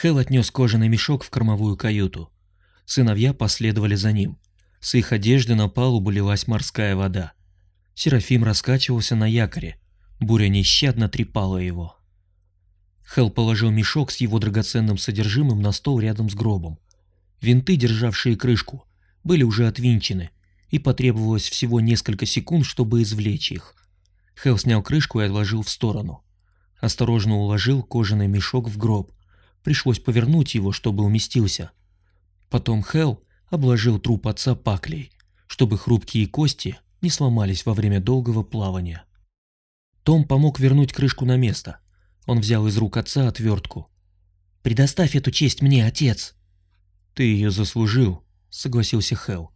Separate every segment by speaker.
Speaker 1: Хелл отнес кожаный мешок в кормовую каюту. Сыновья последовали за ним. С их одежды на палубу лилась морская вода. Серафим раскачивался на якоре. Буря нещадно трепала его. Хелл положил мешок с его драгоценным содержимым на стол рядом с гробом. Винты, державшие крышку, были уже отвинчены, и потребовалось всего несколько секунд, чтобы извлечь их. Хелл снял крышку и отложил в сторону. Осторожно уложил кожаный мешок в гроб. Пришлось повернуть его, чтобы уместился. Потом Хелл обложил труп отца паклей, чтобы хрупкие кости не сломались во время долгого плавания. Том помог вернуть крышку на место. Он взял из рук отца отвертку. «Предоставь эту честь мне, отец!» «Ты ее заслужил», — согласился Хелл.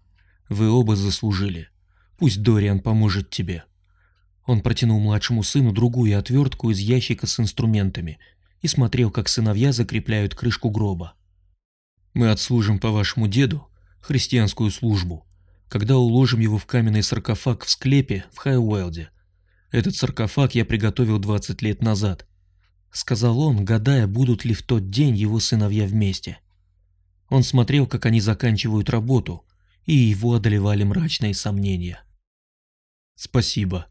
Speaker 1: «Вы оба заслужили. Пусть Дориан поможет тебе». Он протянул младшему сыну другую отвертку из ящика с инструментами и смотрел, как сыновья закрепляют крышку гроба. «Мы отслужим по вашему деду христианскую службу, когда уложим его в каменный саркофаг в склепе в Хайуэлде. Этот саркофаг я приготовил 20 лет назад», — сказал он, гадая, будут ли в тот день его сыновья вместе. Он смотрел, как они заканчивают работу, и его одолевали мрачные сомнения. «Спасибо»,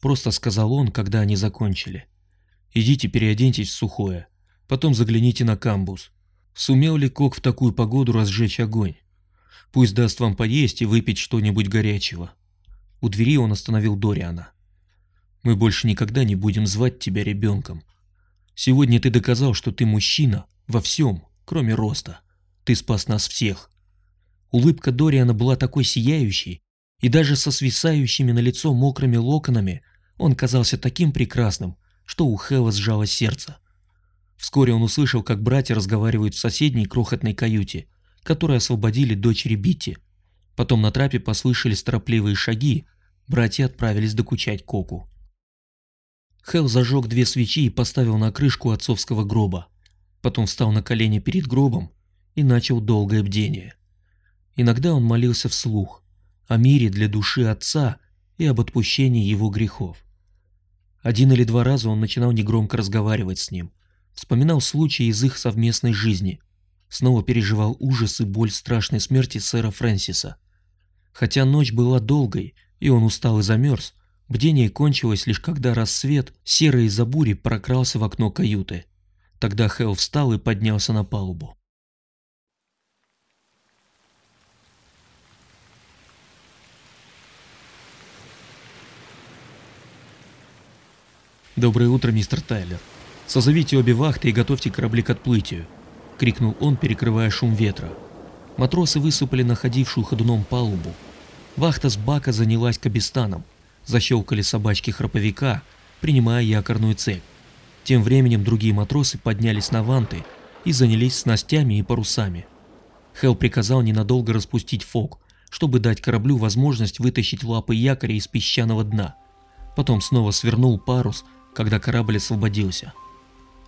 Speaker 1: Просто сказал он, когда они закончили. Идите переоденьтесь в сухое. Потом загляните на камбус. Сумел ли Кок в такую погоду разжечь огонь? Пусть даст вам поесть и выпить что-нибудь горячего. У двери он остановил Дориана. Мы больше никогда не будем звать тебя ребенком. Сегодня ты доказал, что ты мужчина во всем, кроме роста. Ты спас нас всех. Улыбка Дориана была такой сияющей, и даже со свисающими на лицо мокрыми локонами он казался таким прекрасным, что у Хэлла сжалось сердце. Вскоре он услышал, как братья разговаривают в соседней крохотной каюте, которую освободили дочери Битти. Потом на трапе послышались торопливые шаги, братья отправились докучать Коку. Хелл зажег две свечи и поставил на крышку отцовского гроба. Потом встал на колени перед гробом и начал долгое бдение. Иногда он молился вслух о мире для души отца и об отпущении его грехов. Один или два раза он начинал негромко разговаривать с ним, вспоминал случаи из их совместной жизни, снова переживал ужас и боль страшной смерти сэра Фрэнсиса. Хотя ночь была долгой, и он устал и замерз, бдение кончилось лишь когда рассвет, серый из-за бури, прокрался в окно каюты. Тогда Хелл встал и поднялся на палубу. «Доброе утро, мистер Тайлер. Созовите обе вахты и готовьте корабли к отплытию», — крикнул он, перекрывая шум ветра. Матросы высыпали находившую ходуном палубу. Вахта с бака занялась кабистаном. Защелкали собачки храповика, принимая якорную цепь. Тем временем другие матросы поднялись на ванты и занялись снастями и парусами. Хелл приказал ненадолго распустить фок, чтобы дать кораблю возможность вытащить лапы якоря из песчаного дна. Потом снова свернул парус когда корабль освободился.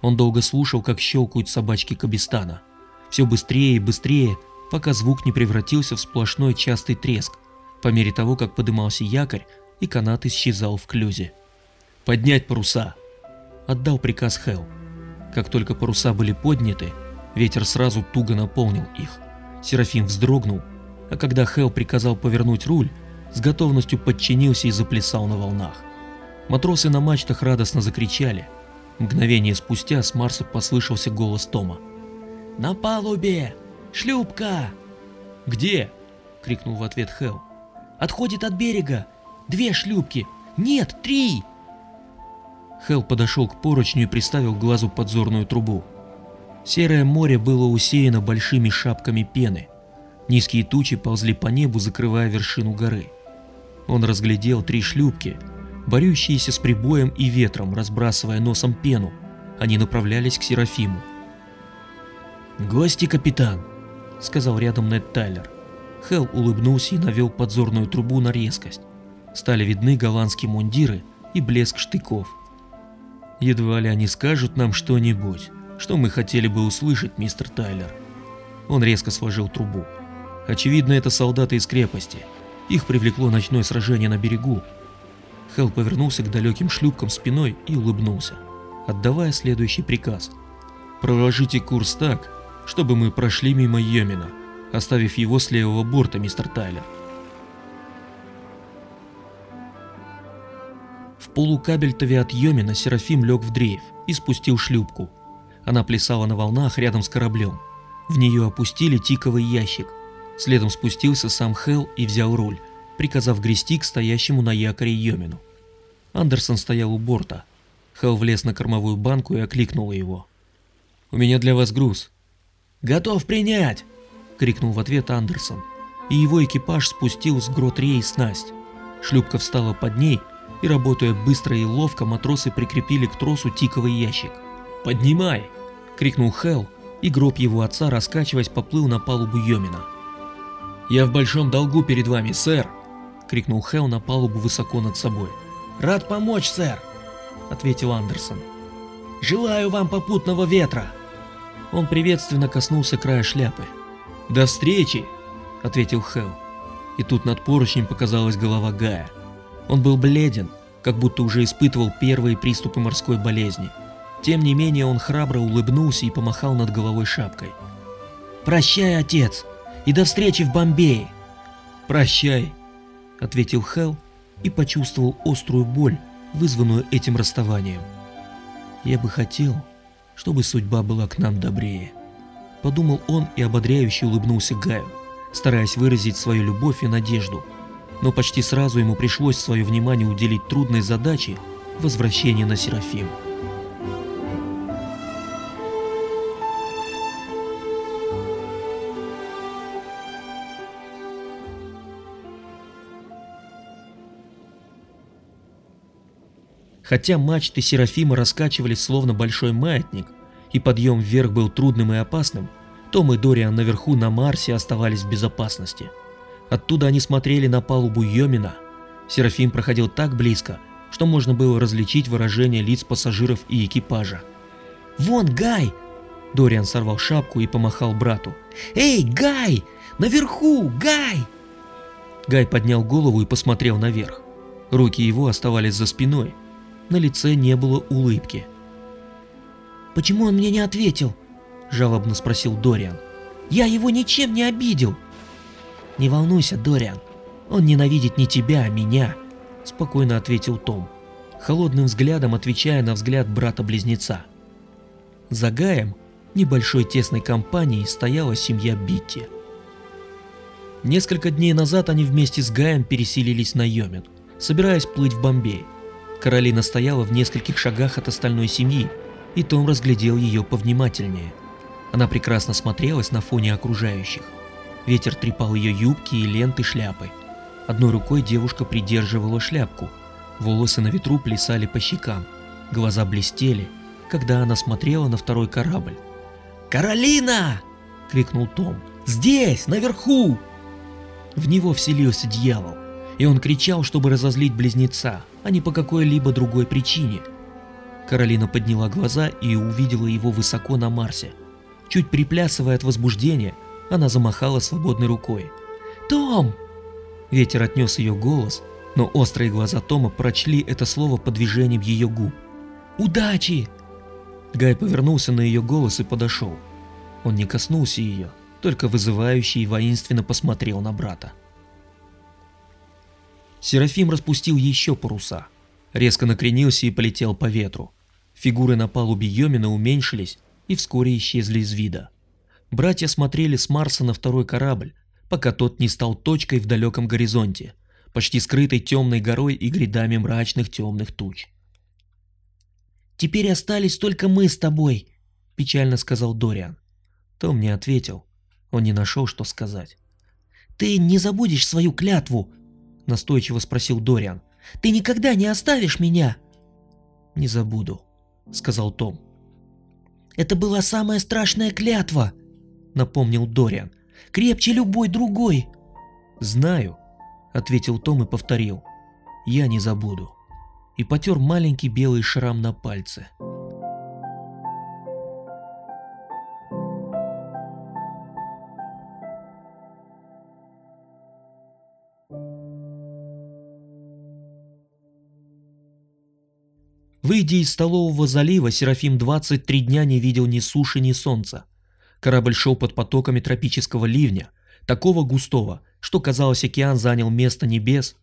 Speaker 1: Он долго слушал, как щелкают собачки Кабистана. Все быстрее и быстрее, пока звук не превратился в сплошной частый треск, по мере того, как подымался якорь и канат исчезал в клюзе. «Поднять паруса!» – отдал приказ Хелл. Как только паруса были подняты, ветер сразу туго наполнил их. Серафим вздрогнул, а когда Хелл приказал повернуть руль, с готовностью подчинился и заплясал на волнах. Матросы на мачтах радостно закричали. Мгновение спустя с Марса послышался голос Тома. «На палубе! Шлюпка!» «Где?» — крикнул в ответ Хелл. «Отходит от берега! Две шлюпки! Нет, три!» Хелл подошел к поручню и приставил к глазу подзорную трубу. Серое море было усеяно большими шапками пены. Низкие тучи ползли по небу, закрывая вершину горы. Он разглядел три шлюпки — борющиеся с прибоем и ветром, разбрасывая носом пену. Они направлялись к Серафиму. «Гости, капитан!» — сказал рядом Нед Тайлер. Хелл улыбнулся и навел подзорную трубу на резкость. Стали видны голландские мундиры и блеск штыков. «Едва ли они скажут нам что-нибудь, что мы хотели бы услышать, мистер Тайлер». Он резко сложил трубу. «Очевидно, это солдаты из крепости. Их привлекло ночное сражение на берегу, Хелл повернулся к далеким шлюпкам спиной и улыбнулся, отдавая следующий приказ. Проложите курс так, чтобы мы прошли мимо Йомина, оставив его с левого борта, мистер Тайлер. В полукабельтове от Йомина Серафим лег в дрейф и спустил шлюпку. Она плясала на волнах рядом с кораблем. В нее опустили тиковый ящик. Следом спустился сам Хелл и взял руль, приказав грести к стоящему на якоре Йомину. Андерсон стоял у борта. Хелл влез на кормовую банку и окликнул его. «У меня для вас груз».
Speaker 2: «Готов принять!» — крикнул в ответ Андерсон. И его экипаж спустил с грот рей снасть. Шлюпка встала под ней, и, работая быстро и ловко, матросы прикрепили к тросу тиковый ящик.
Speaker 1: «Поднимай!» — крикнул Хелл, и гроб его отца, раскачиваясь, поплыл на палубу Йомина. «Я в большом долгу перед вами, сэр!» — крикнул Хелл на палубу высоко над собой.
Speaker 2: «Рад помочь, сэр!» — ответил Андерсон. «Желаю вам попутного ветра!»
Speaker 1: Он приветственно коснулся края шляпы. «До встречи!» — ответил Хелл. И тут над поручнем показалась голова Гая. Он был бледен, как будто уже испытывал первые приступы морской болезни. Тем не менее он храбро улыбнулся и помахал над головой шапкой.
Speaker 2: «Прощай, отец, и до встречи в Бомбее!»
Speaker 1: «Прощай!» — ответил Хелл и почувствовал острую боль, вызванную этим расставанием. «Я бы хотел, чтобы судьба была к нам добрее», — подумал он и ободряюще улыбнулся Гаю, стараясь выразить свою любовь и надежду. Но почти сразу ему пришлось свое внимание уделить трудной задаче возвращения на Серафим. Хотя мачты Серафима раскачивались словно большой маятник, и подъем вверх был трудным и опасным, Том и Дориан наверху на Марсе оставались в безопасности. Оттуда они смотрели на палубу Йомина. Серафим проходил так близко, что можно было различить выражение лиц пассажиров и экипажа.
Speaker 2: «Вон Гай!»
Speaker 1: Дориан сорвал шапку и помахал брату.
Speaker 2: «Эй, Гай! Наверху! Гай!»
Speaker 1: Гай поднял голову и посмотрел наверх. Руки его оставались за спиной, на лице не было улыбки.
Speaker 2: «Почему он мне не ответил?» – жалобно спросил Дориан. «Я его ничем не обидел!» «Не волнуйся, Дориан, он ненавидит не тебя, а меня», – спокойно ответил Том, холодным взглядом отвечая на взгляд брата-близнеца. За Гаем небольшой тесной компанией стояла семья Битти. Несколько дней назад они вместе с Гаем переселились на Йомин, собираясь плыть в Бомбей – Каролина стояла в нескольких шагах от остальной семьи, и Том разглядел ее повнимательнее. Она прекрасно смотрелась на фоне окружающих. Ветер трепал ее юбки и ленты шляпы. Одной рукой девушка придерживала шляпку. Волосы на ветру плясали по щекам. Глаза блестели, когда она смотрела на второй корабль. «Каролина!» — крикнул Том. «Здесь, наверху!»
Speaker 1: В него вселился дьявол, и он кричал, чтобы разозлить близнеца, а не по какой-либо другой причине. Каролина подняла глаза и увидела его высоко на Марсе. Чуть приплясывая от возбуждения, она замахала свободной рукой.
Speaker 2: «Том!»
Speaker 1: Ветер отнес ее голос, но острые глаза Тома прочли это слово по движениям ее губ.
Speaker 2: «Удачи!»
Speaker 1: Гай повернулся на ее голос и подошел. Он не коснулся ее, только вызывающий и воинственно посмотрел на брата. Серафим распустил еще паруса, резко накренился и полетел по ветру. Фигуры на палубе Йомина уменьшились и вскоре исчезли из вида. Братья смотрели с Марса на второй корабль, пока тот не стал точкой в далеком горизонте, почти скрытой темной горой и грядами мрачных темных туч.
Speaker 2: «Теперь остались только мы с тобой», — печально сказал Дориан.
Speaker 1: Том не ответил. Он не нашел, что сказать.
Speaker 2: «Ты не забудешь свою клятву?»
Speaker 1: Настойчиво спросил Дориан.
Speaker 2: «Ты никогда не оставишь меня?»
Speaker 1: «Не забуду», — сказал Том.
Speaker 2: «Это была самая страшная клятва», — напомнил Дориан. «Крепче любой другой».
Speaker 1: «Знаю», — ответил Том и повторил. «Я не забуду». И потер маленький белый шрам на пальце.
Speaker 2: Выйдя из столового залива, Серафим 23 дня не видел ни суши, ни солнца. Корабль шел под потоками тропического ливня, такого густого, что казалось океан занял место небес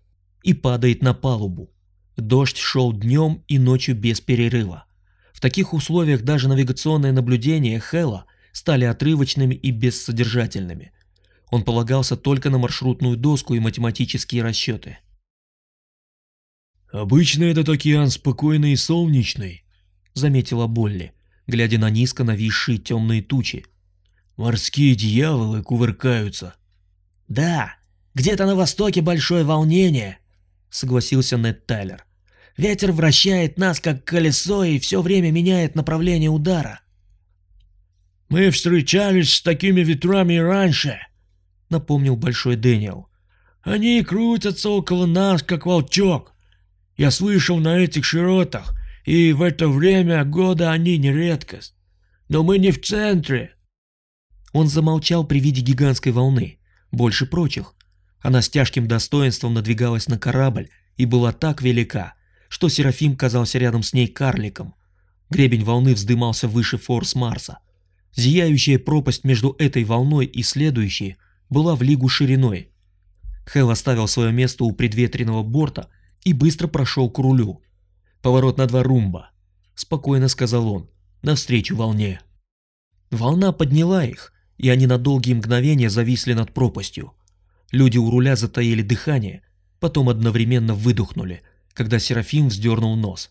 Speaker 2: и падает на палубу. Дождь шел днем и ночью без перерыва. В таких условиях даже навигационные наблюдения Хэлла стали отрывочными и бессодержательными. Он полагался только на маршрутную доску и математические расчеты.
Speaker 1: «Обычно этот океан спокойный и солнечный», — заметила Болли, глядя на низко нависшие темные тучи. «Морские дьяволы кувыркаются».
Speaker 2: «Да, где-то на востоке большое волнение», — согласился Нед Тайлер. Ветер вращает нас, как колесо, и все время меняет направление удара.
Speaker 3: «Мы встречались с такими ветрами раньше», —
Speaker 2: напомнил Большой Дэниел.
Speaker 3: «Они крутятся около нас, как волчок. Я слышал на этих широтах, и в это время года они не редкость. Но мы не в центре».
Speaker 2: Он замолчал при виде гигантской волны, больше прочих. Она с тяжким достоинством надвигалась на корабль и была так велика, что Серафим казался рядом с ней карликом. Гребень волны вздымался выше форс Марса. Зияющая пропасть между этой волной и следующей была в лигу шириной. Хэл оставил свое место у предветренного борта и быстро прошел к рулю. «Поворот на два румба», — спокойно сказал он, — «навстречу волне». Волна подняла их, и они на долгие мгновения зависли над пропастью. Люди у руля затаили дыхание, потом одновременно выдохнули — когда Серафим вздернул нос.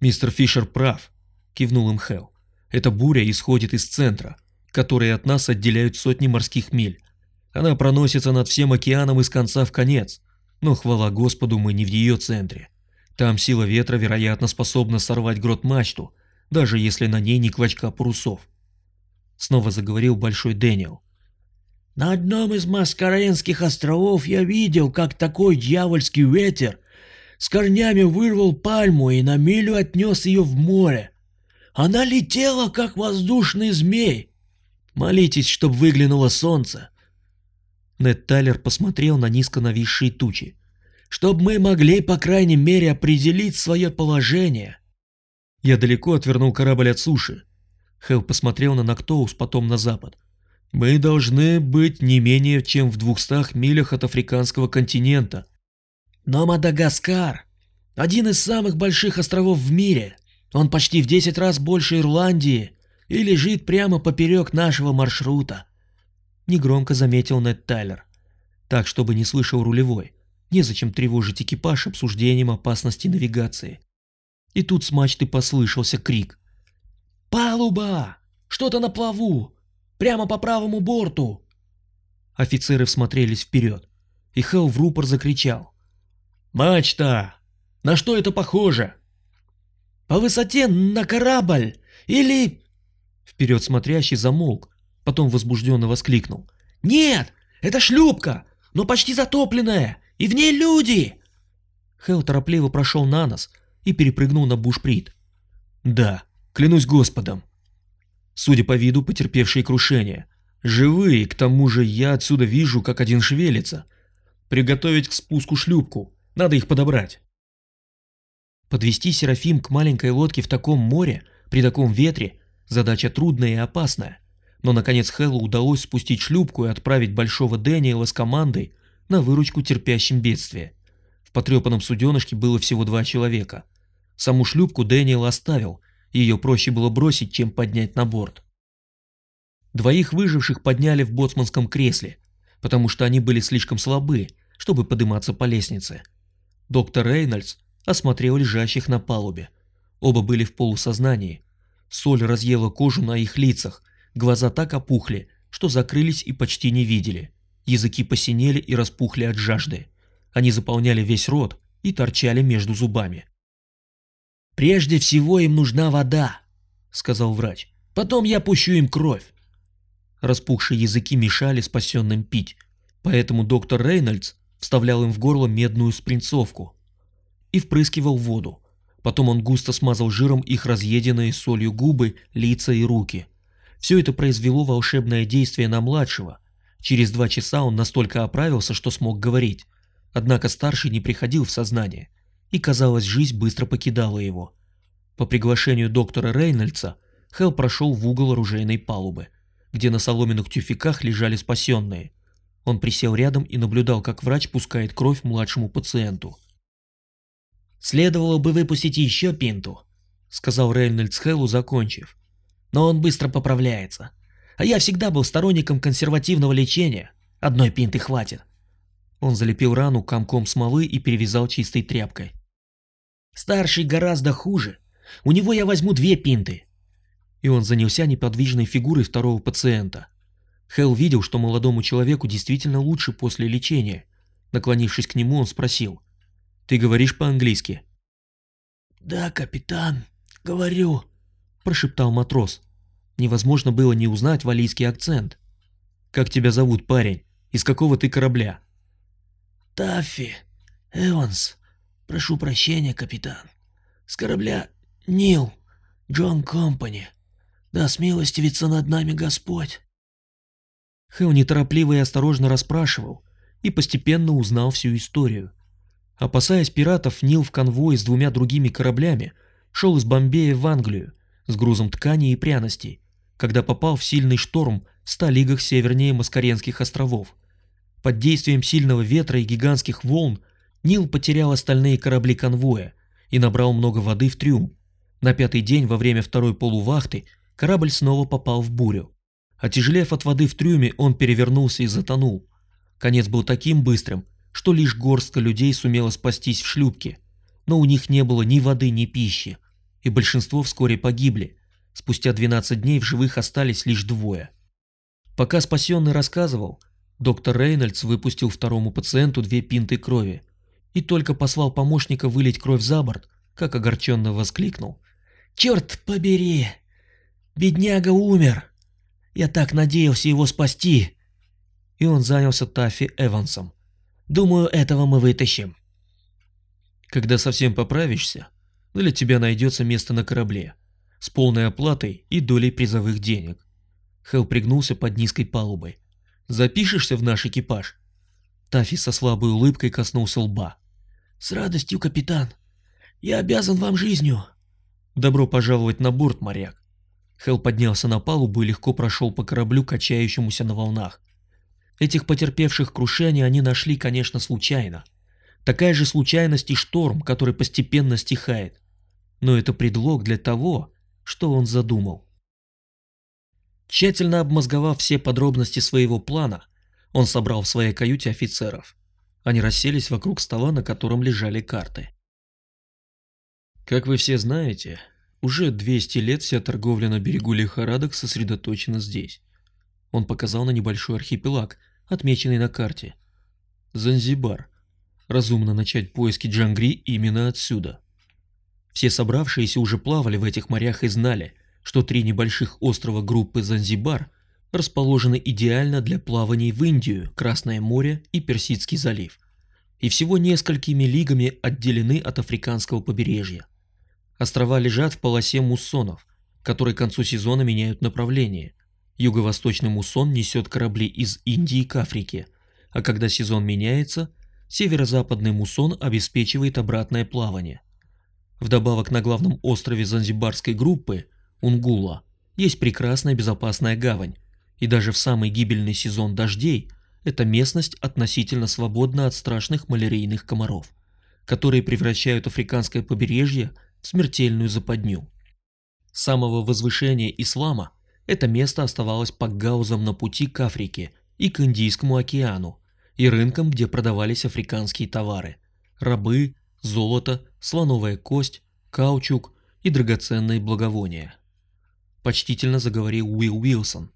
Speaker 2: «Мистер Фишер прав», — кивнул им Хелл. «Эта буря исходит из центра, который от нас отделяют сотни морских миль. Она проносится над всем океаном из конца в конец, но, хвала Господу, мы не в ее центре. Там сила ветра, вероятно, способна сорвать грот-мачту, даже если на ней не клочка парусов. Снова заговорил Большой Дэниел.
Speaker 3: «На одном из Маскаренских островов я видел, как такой дьявольский ветер с корнями вырвал пальму и на милю отнес ее в море. Она летела, как воздушный змей. Молитесь, чтоб выглянуло солнце.
Speaker 2: Нед Тайлер посмотрел на низко нависшие тучи.
Speaker 3: Чтоб мы могли, по крайней мере, определить свое положение.
Speaker 1: Я далеко отвернул корабль от суши. Хелл посмотрел на Нактоус, потом на запад. Мы должны быть не менее чем в двухстах милях от африканского континента.
Speaker 3: Но Мадагаскар – один из самых больших островов в мире. Он почти в 10 раз больше Ирландии и лежит прямо поперек нашего маршрута.
Speaker 2: Негромко заметил Нед Тайлер. Так, чтобы не слышал рулевой. Незачем тревожить экипаж обсуждением опасности навигации. И тут с мачты послышался крик.
Speaker 3: «Палуба! Что-то на плаву! Прямо по правому борту!»
Speaker 2: Офицеры всмотрелись вперед, и Хелл в рупор закричал.
Speaker 3: Мачта! На что это похоже? По высоте на корабль или...
Speaker 2: Вперед смотрящий замолк, потом возбужденно воскликнул.
Speaker 3: Нет, это шлюпка, но почти затопленная, и в ней люди.
Speaker 2: Хелл торопливо прошел на нос и перепрыгнул на бушприт. Да, клянусь господом. Судя по виду, потерпевшие крушение. Живые, к тому же я отсюда вижу, как один шевелится. Приготовить к спуску шлюпку. Надо их подобрать. Подвести Серафим к маленькой лодке в таком море, при таком ветре, задача трудная и опасная. Но наконец Хэллу удалось спустить шлюпку и отправить Большого Дэниела с командой на выручку терпящим бедствие. В потрепанном суденышке было всего два человека. Саму шлюпку Дэниел оставил, ее проще было бросить, чем поднять на борт. Двоих выживших подняли в боцманском кресле, потому что они были слишком слабы, чтобы подниматься по лестнице. Доктор Рейнольдс осмотрел лежащих на палубе. Оба были в полусознании. Соль разъела кожу на их лицах, глаза так опухли, что закрылись и почти не видели. Языки посинели и распухли от жажды. Они заполняли весь рот и торчали между зубами.
Speaker 3: «Прежде всего им нужна вода», — сказал врач. «Потом я пущу им кровь».
Speaker 2: Распухшие языки мешали спасенным пить, поэтому доктор Рейнольдс вставлял им в горло медную спринцовку и впрыскивал воду. Потом он густо смазал жиром их разъеденные солью губы, лица и руки. Все это произвело волшебное действие на младшего. Через два часа он настолько оправился, что смог говорить. Однако старший не приходил в сознание. и, казалось, жизнь быстро покидала его. По приглашению доктора Рейнольдса Хелл прошел в угол оружейной палубы, где на соломенных тюфяках лежали спасенные. Он присел рядом и наблюдал, как врач пускает кровь младшему пациенту.
Speaker 3: «Следовало бы выпустить еще пинту», — сказал Рейнольдс Хеллу, закончив. «Но он быстро поправляется. А я всегда был сторонником консервативного лечения. Одной пинты хватит».
Speaker 2: Он залепил рану комком смолы и перевязал чистой тряпкой.
Speaker 3: «Старший гораздо хуже. У него я возьму две пинты».
Speaker 2: И он занялся неподвижной фигурой второго пациента. Хелл видел, что молодому человеку действительно лучше после лечения. Наклонившись к нему, он спросил. «Ты говоришь по-английски?»
Speaker 3: «Да, капитан, говорю», – прошептал матрос.
Speaker 2: Невозможно было не узнать валийский акцент. «Как тебя зовут, парень? Из какого ты корабля?»
Speaker 3: «Таффи, Эванс. Прошу прощения, капитан. С корабля Нил, Джон Компани. Да смилостивится над нами Господь».
Speaker 2: Хэл неторопливо и осторожно расспрашивал и постепенно узнал всю историю. Опасаясь пиратов, Нил в конвое с двумя другими кораблями шел из Бомбея в Англию с грузом тканей и пряностей, когда попал в сильный шторм в ста лигах севернее Маскаренских островов. Под действием сильного ветра и гигантских волн Нил потерял остальные корабли конвоя и набрал много воды в трюм. На пятый день во время второй полувахты корабль снова попал в бурю. Отяжелев от воды в трюме, он перевернулся и затонул. Конец был таким быстрым, что лишь горстка людей сумела спастись в шлюпке, но у них не было ни воды, ни пищи, и большинство вскоре погибли. Спустя 12 дней в живых остались лишь двое. Пока спасенный рассказывал, доктор Рейнольдс выпустил второму пациенту две пинты крови и только послал помощника вылить кровь за борт, как огорченно воскликнул.
Speaker 3: «Черт побери! Бедняга умер! Я так надеялся его спасти!»
Speaker 2: И он занялся Таффи Эвансом,
Speaker 3: Думаю, этого мы вытащим.
Speaker 2: Когда совсем поправишься, для тебя найдется место на корабле с полной оплатой и долей призовых денег. Хелл пригнулся под низкой палубой. Запишешься в наш экипаж? Тафи со слабой улыбкой коснулся лба.
Speaker 3: С радостью, капитан. Я обязан вам жизнью.
Speaker 2: Добро пожаловать на борт, моряк. Хелл поднялся на палубу и легко прошел по кораблю, качающемуся на волнах. Этих потерпевших крушение они нашли, конечно, случайно. Такая же случайность и шторм, который постепенно стихает. Но это предлог для того, что он задумал. Тщательно обмозговав все подробности своего плана, он собрал в своей каюте офицеров. Они расселись вокруг стола, на котором лежали карты. Как вы все знаете, уже 200 лет вся торговля на берегу лихорадок сосредоточена здесь. Он показал на небольшой архипелаг, отмеченный на карте. Занзибар. Разумно начать поиски Джангри именно отсюда. Все собравшиеся уже плавали в этих морях и знали, что три небольших острова группы Занзибар расположены идеально для плаваний в Индию, Красное море и Персидский залив, и всего несколькими лигами отделены от африканского побережья. Острова лежат в полосе муссонов, которые к концу сезона меняют направление, Юго-восточный муссон несет корабли из Индии к Африке, а когда сезон меняется, северо-западный муссон обеспечивает обратное плавание. Вдобавок на главном острове Занзибарской группы, Унгула, есть прекрасная безопасная гавань, и даже в самый гибельный сезон дождей эта местность относительно свободна от страшных малярийных комаров, которые превращают африканское побережье в смертельную западню. С самого возвышения ислама – это место оставалось пакгаузом на пути к Африке и к Индийскому океану, и рынком, где продавались африканские товары – рабы, золото, слоновая кость, каучук и драгоценные благовония. Почтительно заговорил Уилл Уилсон.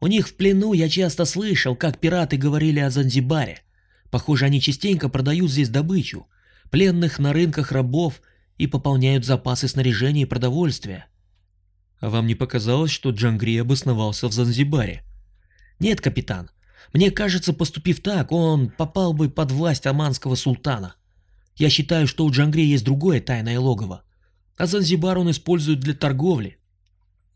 Speaker 3: «У них в плену я часто слышал, как пираты говорили о Занзибаре. Похоже, они частенько продают здесь добычу, пленных на рынках рабов и пополняют запасы снаряжения и продовольствия.
Speaker 2: А вам не показалось, что Джангри обосновался в Занзибаре?
Speaker 3: Нет, капитан. Мне кажется, поступив так, он попал бы под власть оманского султана. Я считаю, что у Джангри есть другое тайное логово. А Занзибар он использует для торговли.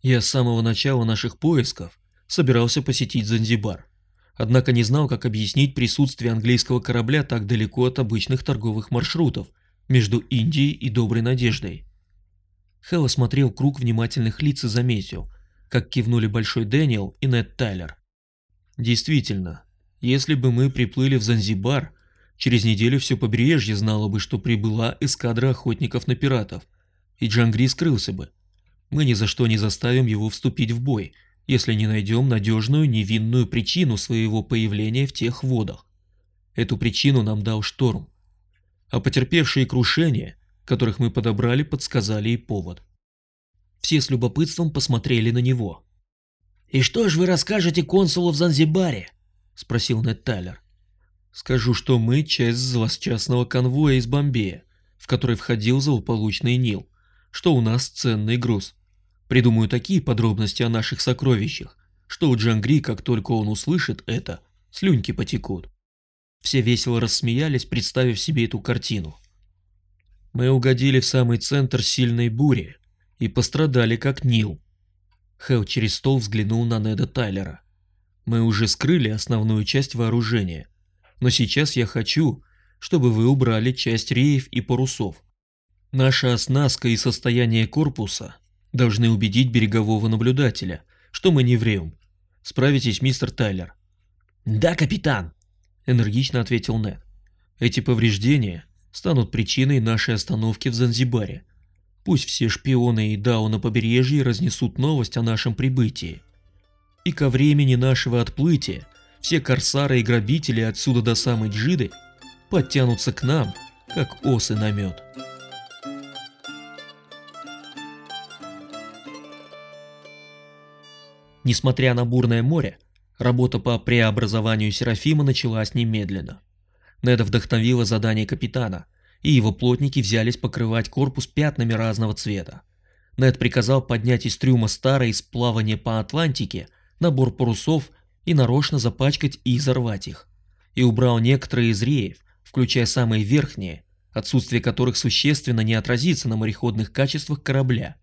Speaker 2: Я с самого начала наших поисков собирался посетить Занзибар. Однако не знал, как объяснить присутствие английского корабля так далеко от обычных торговых маршрутов, между Индией и Доброй Надеждой. Хелл осмотрел круг внимательных лиц и заметил, как кивнули Большой Дэниел и Нед Тайлер. Действительно, если бы мы приплыли в Занзибар, через неделю все побережье знало бы, что прибыла эскадра охотников на пиратов, и Джангри скрылся бы. Мы ни за что не заставим его вступить в бой, если не найдем надежную невинную причину своего появления в тех водах. Эту причину нам дал шторм. А потерпевшие крушения, которых мы подобрали, подсказали и повод. Все с любопытством посмотрели на него.
Speaker 3: «И что ж вы расскажете консулу в Занзибаре?» – спросил Нед Тайлер.
Speaker 2: «Скажу, что мы часть злосчастного конвоя из Бомбея, в который входил злополучный Нил, что у нас ценный груз. Придумаю такие подробности о наших сокровищах, что у Джангри, как только он услышит это, слюньки потекут». Все весело рассмеялись, представив себе эту картину. Мы угодили в самый центр сильной бури и пострадали как Нил, Хелл через стол взглянул на Неда Тайлера. «Мы уже скрыли основную часть вооружения, но сейчас я хочу, чтобы вы убрали часть реев и парусов. Наша оснастка и состояние корпуса должны убедить берегового наблюдателя, что мы не врем. Справитесь, мистер Тайлер?»
Speaker 3: «Да, капитан», — энергично ответил Нед.
Speaker 2: «Эти повреждения станут причиной нашей остановки в Занзибаре. Пусть все шпионы и Дау на побережье разнесут новость о нашем прибытии. И ко времени нашего отплытия все корсары и грабители отсюда до самой Джиды подтянутся к нам, как осы на мед.
Speaker 1: Несмотря на бурное море, работа по преобразованию Серафима началась немедленно. Неда вдохновила задание капитана – и его плотники взялись покрывать корпус пятнами разного цвета. Нед приказал поднять из трюма старой из плавания по Атлантике набор парусов и нарочно запачкать и изорвать их. И убрал некоторые из реев, включая самые верхние, отсутствие которых существенно не отразится на мореходных качествах корабля.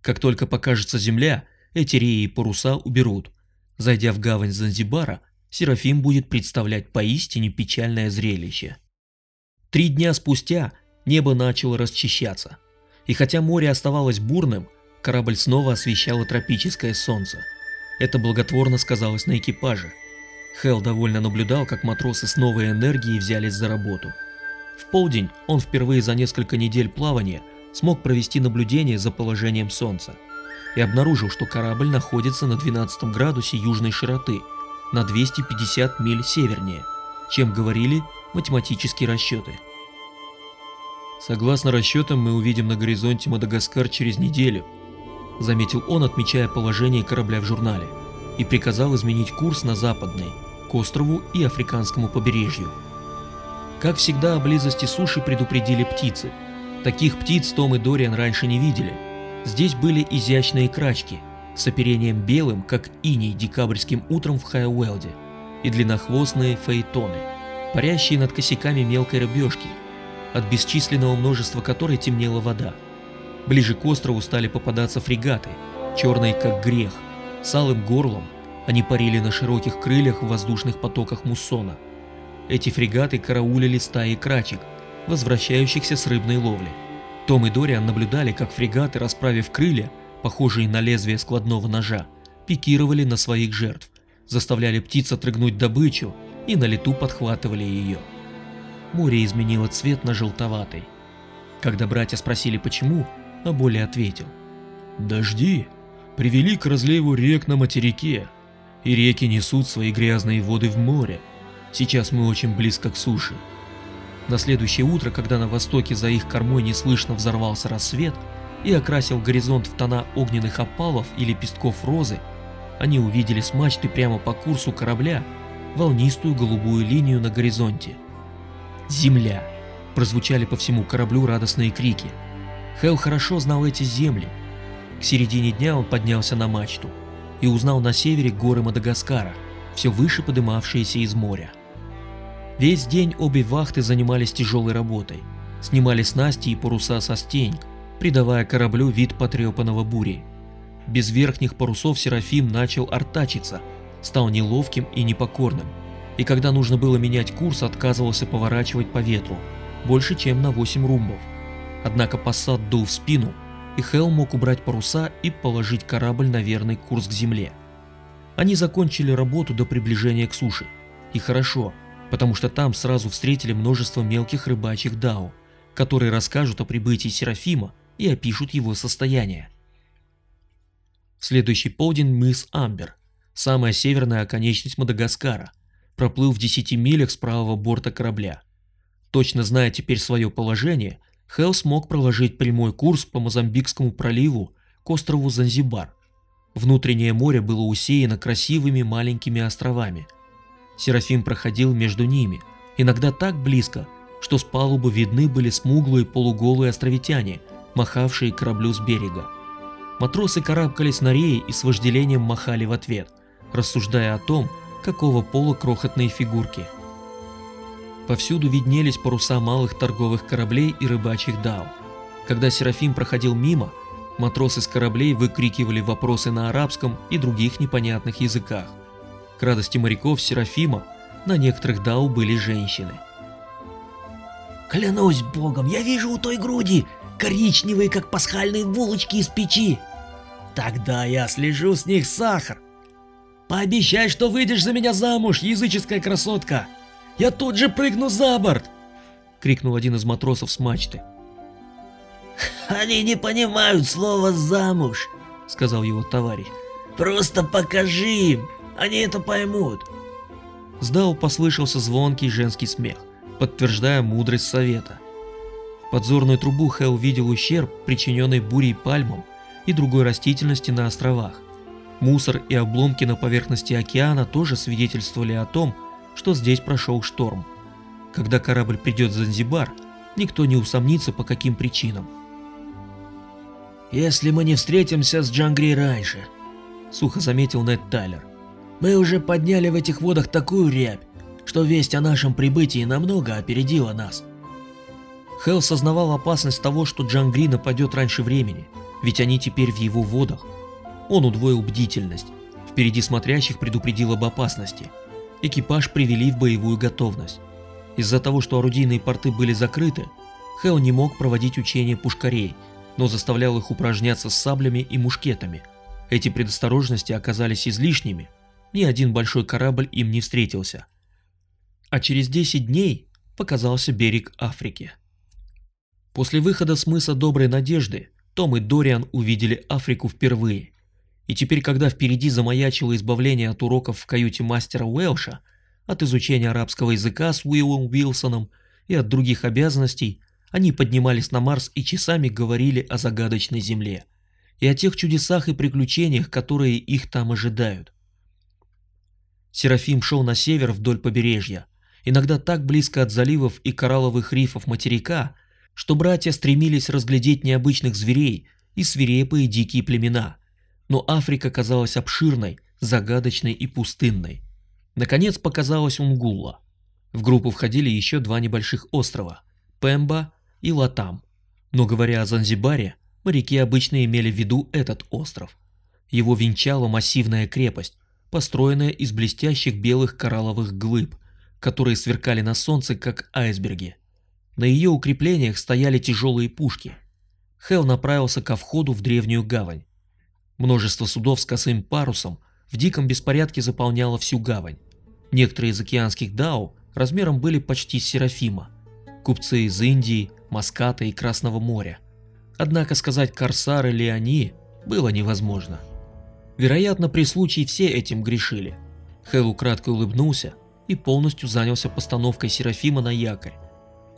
Speaker 1: Как только покажется земля, эти реи и паруса уберут. Зайдя в гавань Занзибара, Серафим будет представлять поистине печальное зрелище. Три дня спустя небо начало расчищаться. И хотя море оставалось бурным, корабль снова освещало тропическое солнце. Это благотворно сказалось на экипаже. Хелл довольно наблюдал, как матросы с новой энергией взялись за работу. В полдень он впервые за несколько недель плавания смог провести наблюдение за положением солнца и обнаружил, что корабль находится на 12 градусе южной широты, на 250 миль севернее, чем говорили математические расчеты.
Speaker 2: Согласно расчетам, мы увидим на горизонте Мадагаскар через неделю, заметил он, отмечая положение корабля в журнале, и приказал изменить курс на западный, к острову и африканскому побережью. Как всегда, о близости суши предупредили птицы. Таких птиц Том и Дориан раньше не видели. Здесь были изящные крачки с оперением белым, как иней декабрьским утром в Хайуэлде, и длиннохвостные фаэтоны – парящие над косяками мелкой рыбешки, от бесчисленного множества которой темнела вода. Ближе к острову стали попадаться фрегаты, черные как грех, с алым горлом, они парили на широких крыльях в воздушных потоках муссона. Эти фрегаты караулили стаи крачек, возвращающихся с рыбной ловли. Том и Дориан наблюдали, как фрегаты, расправив крылья, похожие на лезвие складного ножа, пикировали на своих жертв, заставляли птиц отрыгнуть добычу и на лету подхватывали ее. Море изменило цвет на желтоватый. Когда братья спросили почему, Аболи ответил. «Дожди привели к разливу рек на материке, и реки несут свои грязные воды в море. Сейчас мы очень близко к суше».
Speaker 1: На следующее утро, когда на востоке за их кормой неслышно взорвался рассвет и окрасил горизонт в тона огненных опалов и лепестков розы, они увидели с мачты прямо по курсу корабля волнистую голубую линию на горизонте. «Земля!» – прозвучали по всему кораблю радостные крики. Хелл хорошо знал эти земли. К середине дня он поднялся на мачту и узнал на севере горы Мадагаскара, все выше подымавшиеся из моря. Весь день обе вахты занимались тяжелой работой, снимали снасти и паруса со стеньк, придавая кораблю вид потрепанного бури. Без верхних парусов Серафим начал артачиться – стал неловким и непокорным, и когда нужно было менять курс, отказывался поворачивать по ветру. больше чем на 8 румбов. Однако пассат дул в спину, и Хелл мог убрать паруса и положить корабль на верный курс к земле. Они закончили работу до приближения к суше. И хорошо, потому что там сразу встретили множество мелких рыбачьих дау, которые расскажут о прибытии Серафима и опишут его состояние. Следующий полдень мыс Амбер, самая северная оконечность Мадагаскара, проплыл в 10 милях с правого борта корабля. Точно зная теперь свое положение, Хелл смог проложить прямой курс по Мозамбикскому проливу к острову Занзибар. Внутреннее море было усеяно красивыми маленькими островами. Серафим проходил между ними, иногда так близко, что с палубы видны были смуглые полуголые островитяне, махавшие кораблю с берега. Матросы карабкались на реи и с вожделением махали в ответ, рассуждая о том, какого пола крохотные фигурки. Повсюду виднелись паруса малых торговых кораблей и рыбачьих дау. Когда Серафим проходил мимо, матросы с кораблей выкрикивали вопросы на арабском и других непонятных языках. К радости моряков Серафима на некоторых дау были женщины.
Speaker 3: «Клянусь богом, я вижу у той груди коричневые, как пасхальные булочки из печи!» «Тогда я слежу с них сахар!» «Пообещай, что выйдешь за меня замуж, языческая красотка!» Я тут же прыгну за борт!» — крикнул один из матросов с мачты.
Speaker 2: «Они не понимают слова «замуж», — сказал его товарищ. «Просто покажи им, они это поймут».
Speaker 1: С Дау послышался звонкий женский смех, подтверждая мудрость совета. В подзорную трубу Хэл видел ущерб, причиненный бурей пальмам и другой растительности на островах. Мусор и обломки на поверхности океана тоже свидетельствовали о том, что здесь прошел шторм. Когда корабль придет в Занзибар, никто не усомнится по каким причинам.
Speaker 3: «Если мы не встретимся с Джангри раньше», — сухо заметил Нед Тайлер, — «мы уже подняли в этих водах такую рябь, что весть о нашем прибытии намного опередила нас».
Speaker 1: Хелл сознавал опасность того, что Джангри нападет раньше времени, ведь они теперь в его водах. Он удвоил бдительность. Впереди смотрящих предупредил об опасности — экипаж привели в боевую готовность. Из-за того, что орудийные порты были закрыты, Хэл не мог проводить учения пушкарей, но заставлял их упражняться с саблями и мушкетами. Эти предосторожности оказались излишними, ни один большой корабль им не встретился. А через 10 дней показался берег Африки. После выхода с мыса Доброй Надежды Том и Дориан увидели Африку впервые. И теперь, когда впереди замаячило избавление от уроков в каюте мастера Уэлша, от изучения арабского языка с Уиллом Уилсоном и от других обязанностей, они поднимались на Марс и часами говорили о загадочной Земле и о тех чудесах и приключениях, которые их там ожидают. Серафим шел на север вдоль побережья, иногда так близко от заливов и коралловых рифов материка, что братья стремились разглядеть необычных зверей и свирепые дикие племена – но Африка казалась обширной, загадочной и пустынной. Наконец показалась Унгула. В группу входили еще два небольших острова – Пемба и Латам. Но говоря о Занзибаре, моряки обычно имели в виду этот остров. Его венчала массивная крепость, построенная из блестящих белых коралловых глыб, которые сверкали на солнце, как айсберги. На ее укреплениях стояли тяжелые пушки. Хелл направился ко входу в древнюю гавань. Множество судов с косым парусом в диком беспорядке заполняло всю гавань. Некоторые из океанских дау размером были почти Серафима. Купцы из Индии, Маската и Красного моря. Однако сказать, корсары ли они, было невозможно. Вероятно, при случае все этим грешили. Хэллу кратко улыбнулся и полностью занялся постановкой Серафима на якорь.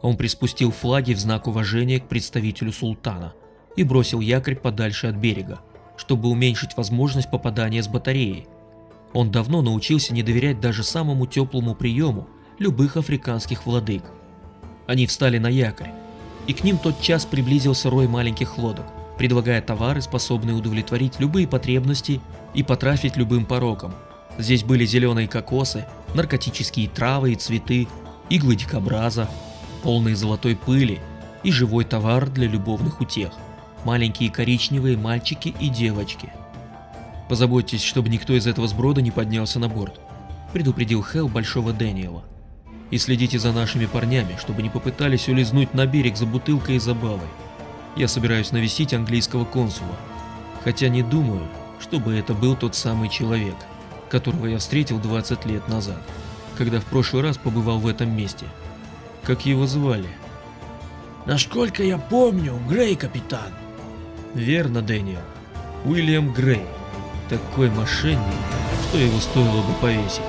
Speaker 1: Он приспустил флаги в знак уважения к представителю султана и бросил якорь подальше от берега чтобы уменьшить возможность попадания с батареи. Он давно научился не доверять даже самому теплому приему любых африканских владык. Они встали на якорь, и к ним тот час приблизился рой маленьких лодок, предлагая товары, способные удовлетворить любые потребности и потрафить любым порокам. Здесь были зеленые кокосы, наркотические травы и цветы, иглы дикобраза, полные золотой пыли и живой товар для любовных утех маленькие коричневые мальчики и девочки. «Позаботьтесь, чтобы никто из этого сброда не поднялся на борт», – предупредил Хелл Большого Дэниела. И следите за нашими парнями, чтобы не попытались улизнуть на берег за бутылкой и забавой. Я собираюсь навестить английского консула. Хотя не думаю, чтобы это был тот самый человек, которого я встретил 20 лет назад, когда в прошлый раз побывал в этом месте. Как его звали?
Speaker 3: Насколько я помню, Грей, капитан.
Speaker 1: Верно, Дэниел. Уильям Грей. Такой мошенник, что его стоило бы повесить.